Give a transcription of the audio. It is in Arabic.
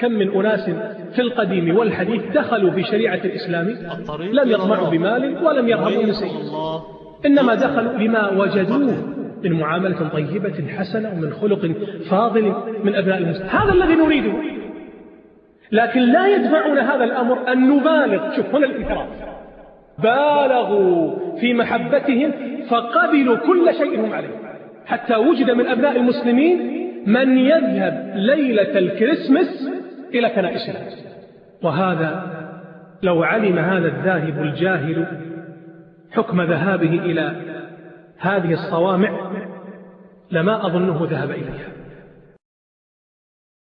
كم من أناس في القديم والحديث دخلوا في شريعة الإسلام لم يطمعوا بمال ولم يرغبوا من إنما دخلوا لما وجدوه من معاملة طيبة حسنة ومن خلق فاضل من أبناء المسلمين. هذا الذي نريده لكن لا يدفعنا هذا الأمر أن نبالغ. شوف هنا الإنحراف. بالغوا في محبتهم فقبلوا كل شيء هم عليه. حتى وجد من أبناء المسلمين من يذهب ليلة الكريسماس إلى كنائسنا. وهذا لو علم هذا الذاهب الجاهل حكم ذهابه إلى هذه الصوامع لما أظنه ذهب إليها.